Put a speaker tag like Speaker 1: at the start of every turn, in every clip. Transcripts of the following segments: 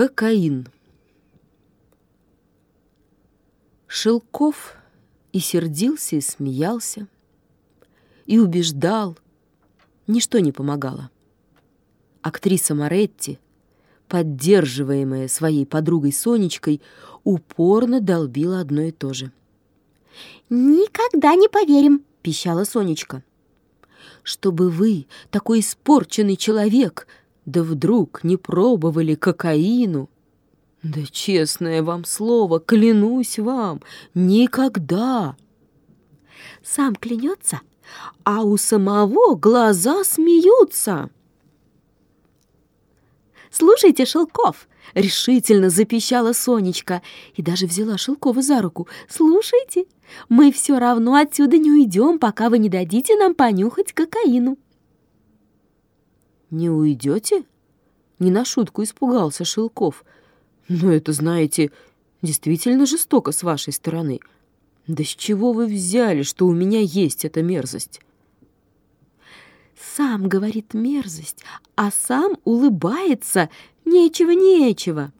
Speaker 1: Кокаин. Шелков и сердился, и смеялся, и убеждал. Ничто не помогало. Актриса Моретти, поддерживаемая своей подругой Сонечкой, упорно долбила одно и то же.
Speaker 2: «Никогда не поверим!» — пищала Сонечка.
Speaker 1: «Чтобы вы, такой испорченный человек, да вдруг не пробовали кокаину?» Да честное вам слово, клянусь вам, никогда.
Speaker 2: Сам клянется, а у самого глаза смеются. «Слушайте, Шелков!» — решительно запищала Сонечка и даже взяла Шелкова за руку. «Слушайте, мы все равно отсюда не уйдем, пока вы не дадите нам понюхать кокаину».
Speaker 1: «Не уйдете?» — не на шутку испугался Шелков — но это, знаете, действительно жестоко с вашей стороны. Да с чего вы взяли, что у меня есть эта мерзость?
Speaker 2: Сам говорит мерзость, а сам улыбается. Нечего, нечего.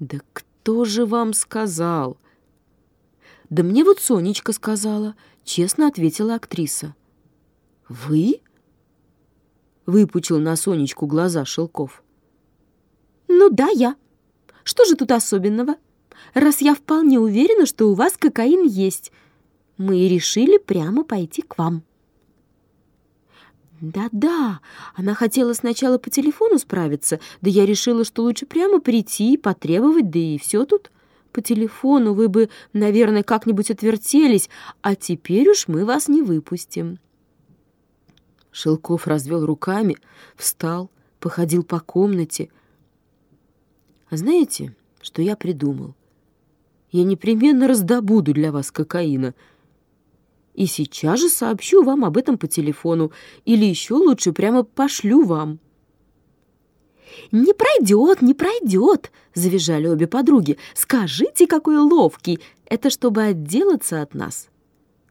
Speaker 1: Да кто же вам сказал? Да мне вот Сонечка сказала, честно ответила актриса. Вы? Выпучил на Сонечку глаза Шелков.
Speaker 2: «Ну да, я. Что же тут особенного? Раз я вполне уверена, что у вас кокаин есть, мы и решили прямо пойти к вам». «Да-да, она хотела сначала по телефону справиться, да я решила, что лучше прямо прийти и потребовать, да и все тут. По телефону вы бы, наверное, как-нибудь отвертелись, а теперь уж мы вас не выпустим».
Speaker 1: Шелков развел руками, встал, походил по комнате, а знаете, что я придумал? Я непременно раздобуду для вас кокаина. И сейчас же сообщу вам об этом по телефону. Или еще лучше прямо пошлю вам.
Speaker 2: «Не пройдет, не пройдет!» — завизжали обе подруги. «Скажите, какой ловкий! Это чтобы отделаться от нас!»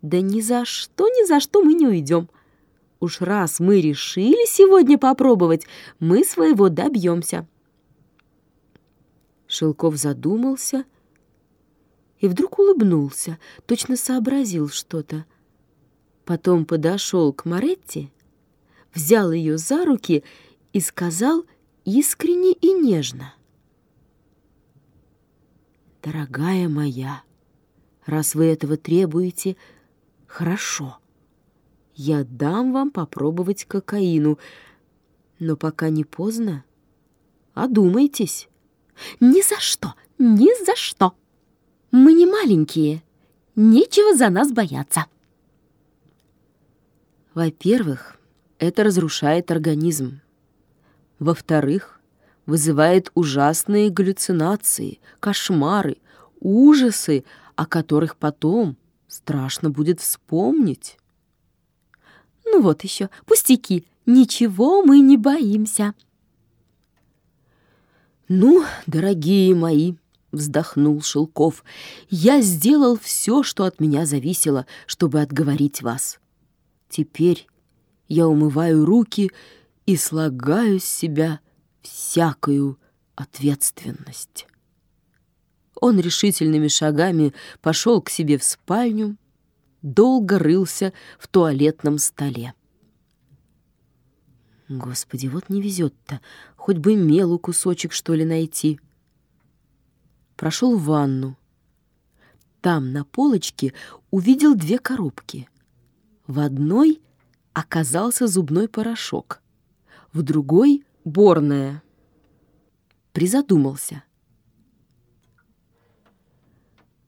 Speaker 2: «Да ни за что, ни за что мы не уйдем!» Уж раз мы решили сегодня попробовать, мы своего добьемся.
Speaker 1: Шелков задумался и вдруг улыбнулся, точно сообразил что-то. Потом подошел к Маретти, взял ее за руки и сказал искренне и нежно. «Дорогая моя, раз вы этого требуете, хорошо. Я дам вам попробовать кокаину, но пока не поздно, одумайтесь».
Speaker 2: Ни за что, ни за что. Мы не маленькие, нечего за нас бояться.
Speaker 1: Во-первых, это разрушает организм. Во-вторых, вызывает ужасные галлюцинации, кошмары, ужасы, о которых потом страшно будет вспомнить.
Speaker 2: Ну вот еще, пустяки, ничего мы не боимся.
Speaker 1: «Ну, дорогие мои», — вздохнул Шелков, — «я сделал все, что от меня зависело, чтобы отговорить вас. Теперь я умываю руки и слагаю с себя всякую ответственность». Он решительными шагами пошел к себе в спальню, долго рылся в туалетном столе. Господи, вот не везет-то. Хоть бы мелу кусочек, что ли, найти. Прошел в ванну. Там на полочке увидел две коробки. В одной оказался зубной порошок, в другой — борная. Призадумался.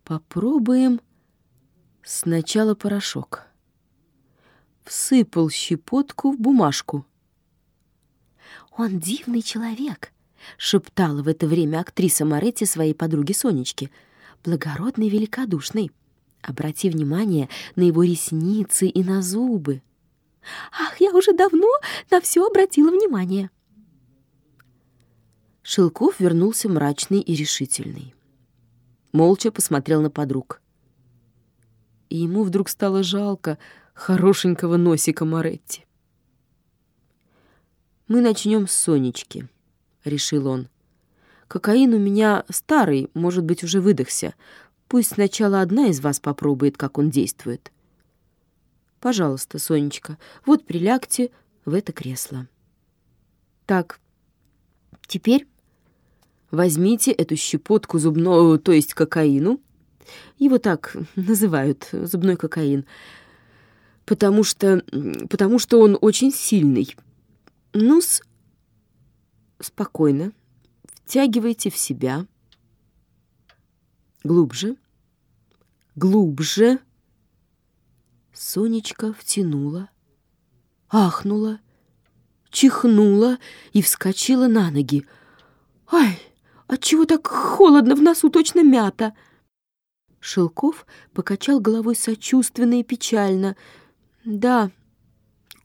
Speaker 1: Попробуем сначала порошок. Всыпал щепотку в бумажку —
Speaker 2: «Он дивный человек», — шептала в это время актриса Моретти своей подруге Сонечке. «Благородный, великодушный. Обрати внимание на его ресницы и на зубы». «Ах, я уже давно на все обратила внимание».
Speaker 1: Шелков вернулся мрачный и решительный. Молча посмотрел на подруг. И ему вдруг стало жалко хорошенького носика Моретти. «Мы начнем с Сонечки», — решил он. Кокаин у меня старый, может быть, уже выдохся. Пусть сначала одна из вас попробует, как он действует. Пожалуйста, Сонечка, вот прилягте в это кресло. Так, теперь возьмите эту щепотку зубного, то есть кокаину. Его так называют, зубной кокаин. Потому что, потому что он очень сильный. Ну-с, спокойно, втягивайте в себя. Глубже, глубже. Сонечка втянула, ахнула, чихнула и вскочила на ноги. «Ай, отчего так холодно в носу, точно мята!» Шелков покачал головой сочувственно и печально. «Да,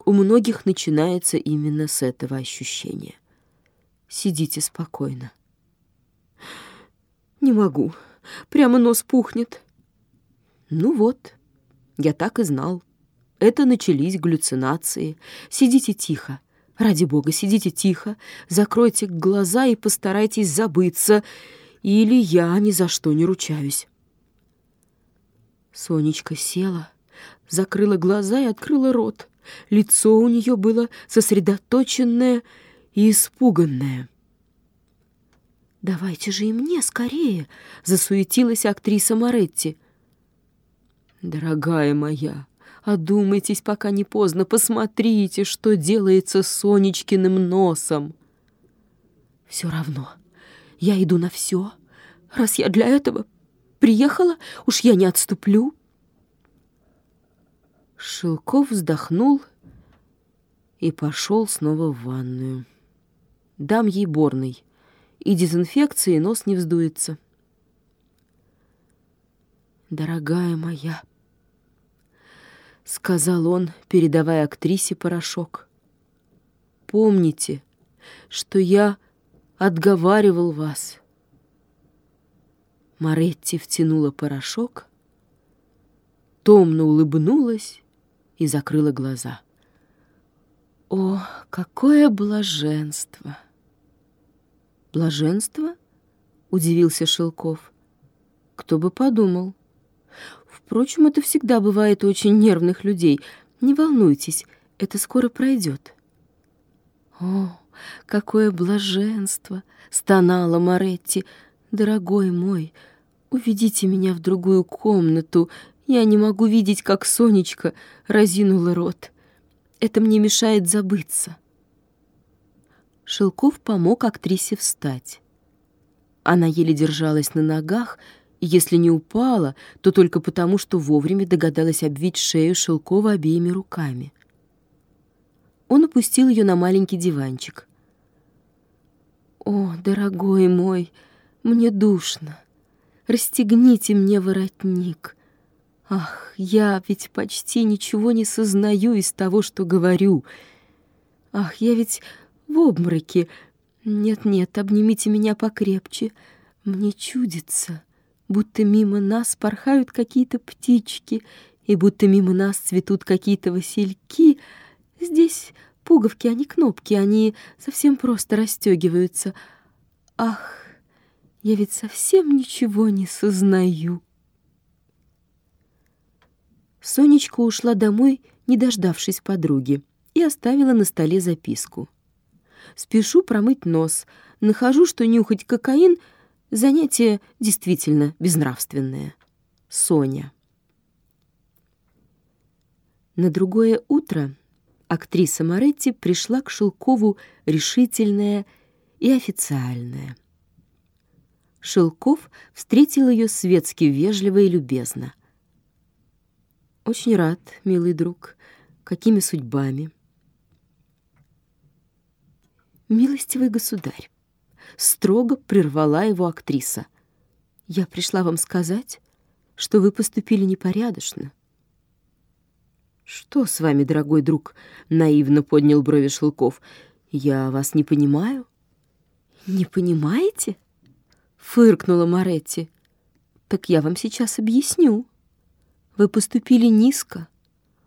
Speaker 1: у многих начинается именно с этого ощущения. Сидите спокойно». «Не могу, прямо нос пухнет». «Ну вот». Я так и знал. Это начались галлюцинации. Сидите тихо. Ради бога, сидите тихо, закройте глаза и постарайтесь забыться, или я ни за что не ручаюсь. Сонечка села, закрыла глаза и открыла рот. Лицо у нее было сосредоточенное и испуганное. «Давайте же и мне скорее!» — засуетилась актриса Моретти. Дорогая моя, одумайтесь, пока не поздно, посмотрите, что делается с Сонечкиным носом. Все равно, я иду на все. Раз я для этого приехала, уж я не отступлю. Шелков вздохнул и пошел снова в ванную. Дам ей борный, и дезинфекции нос не вздуется. Дорогая моя, — сказал он, передавая актрисе порошок. «Помните, что я отговаривал вас». Маретти втянула порошок, томно улыбнулась и закрыла глаза. «О, какое блаженство!» «Блаженство?» — удивился Шелков. «Кто бы подумал?» Впрочем, это всегда бывает у очень нервных людей. Не волнуйтесь, это скоро пройдет. О, какое блаженство! Стонала Моретти. Дорогой мой, уведите меня в другую комнату. Я не могу видеть, как Сонечка разинула рот. Это мне мешает забыться. Шелков помог актрисе встать. Она еле держалась на ногах и если не упала, то только потому, что вовремя догадалась обвить шею Шелкова обеими руками. Он опустил ее на маленький диванчик. «О, дорогой мой, мне душно. Расстегните мне воротник. Ах, я ведь почти ничего не сознаю из того, что говорю. Ах, я ведь в обмороке. Нет-нет, обнимите меня покрепче. Мне чудится» будто мимо нас порхают какие-то птички, и будто мимо нас цветут какие-то васильки. Здесь пуговки, а не кнопки, они совсем просто расстегиваются. Ах, я ведь совсем ничего не сознаю. Сонечка ушла домой, не дождавшись подруги, и оставила на столе записку. «Спешу промыть нос. Нахожу, что нюхать кокаин — Занятие действительно безнравственное. Соня. На другое утро актриса Моретти пришла к Шелкову решительная и официальная. Шелков встретил ее светски вежливо и любезно. «Очень рад, милый друг. Какими судьбами?» «Милостивый государь, строго прервала его актриса. «Я пришла вам сказать, что вы поступили непорядочно». «Что с вами, дорогой друг?» — наивно поднял брови Шелков. «Я вас не понимаю». «Не понимаете?» — фыркнула Моретти. «Так я вам сейчас объясню. Вы поступили низко.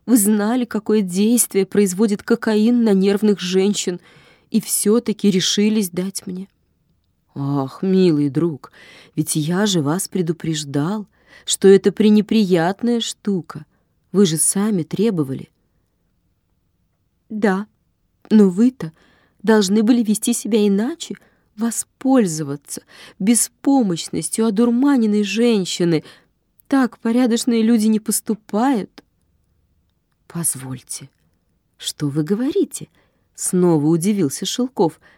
Speaker 1: Вы знали, какое действие производит кокаин на нервных женщин, и все-таки решились дать мне. Ах, милый друг, ведь я же вас предупреждал, что это пренеприятная штука. Вы же сами требовали.
Speaker 2: Да, но вы-то должны были вести себя иначе, воспользоваться беспомощностью одурманенной женщины. Так порядочные люди не поступают.
Speaker 1: Позвольте, что вы говорите? Снова удивился Шелков —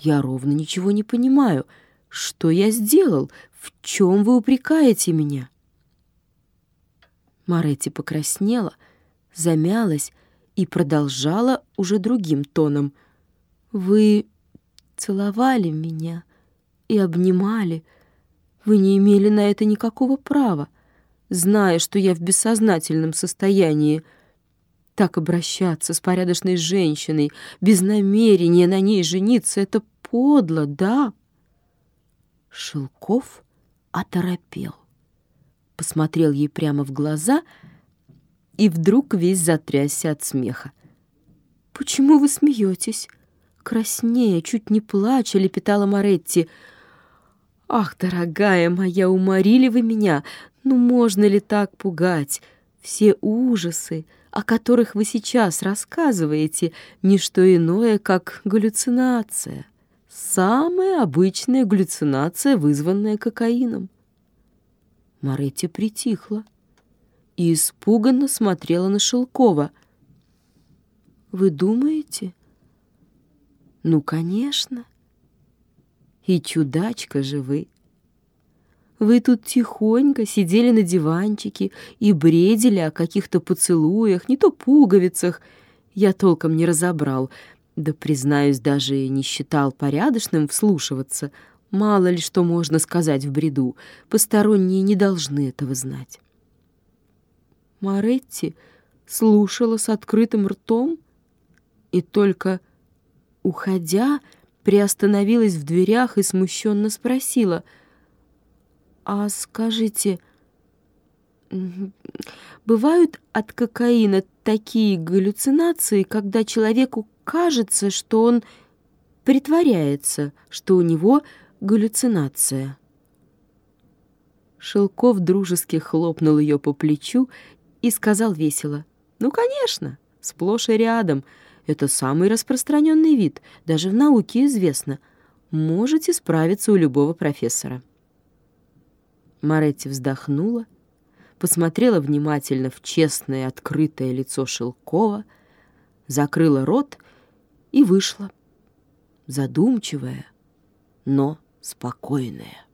Speaker 1: я ровно ничего не понимаю. Что я сделал? В чем вы упрекаете меня?» Маретти покраснела, замялась и продолжала уже другим тоном. «Вы целовали меня и обнимали. Вы не имели на это никакого права, зная, что я в бессознательном состоянии. Так обращаться с порядочной женщиной, без намерения на ней жениться — это подло, да?» Шелков оторопел, посмотрел ей прямо в глаза и вдруг весь затрясся от смеха.
Speaker 2: «Почему вы смеетесь?» Краснея, чуть не плача, лепетала Моретти. «Ах, дорогая моя, уморили вы меня! Ну можно ли так пугать? Все ужасы, о которых вы сейчас рассказываете, не что иное, как галлюцинация. Самая обычная галлюцинация, вызванная кокаином.
Speaker 1: Маретти притихла и испуганно смотрела на Шелкова.
Speaker 2: «Вы думаете?»
Speaker 1: «Ну, конечно. И чудачка же вы!» Вы тут тихонько сидели на диванчике и бредили о каких-то поцелуях, не то пуговицах. Я толком не разобрал, да, признаюсь, даже не считал порядочным вслушиваться. Мало ли что можно сказать в бреду, посторонние не должны этого знать.
Speaker 2: Маретти слушала с открытым ртом и только, уходя, приостановилась в дверях и смущенно спросила — «А скажите, бывают от кокаина такие галлюцинации, когда человеку кажется, что он притворяется, что у него галлюцинация?»
Speaker 1: Шелков дружески хлопнул ее по плечу и сказал весело. «Ну, конечно, сплошь и рядом. Это самый распространенный вид, даже в науке известно. Можете справиться у любого профессора». Маретти вздохнула, посмотрела внимательно в честное открытое лицо Шелкова, закрыла рот и вышла, задумчивая, но спокойная.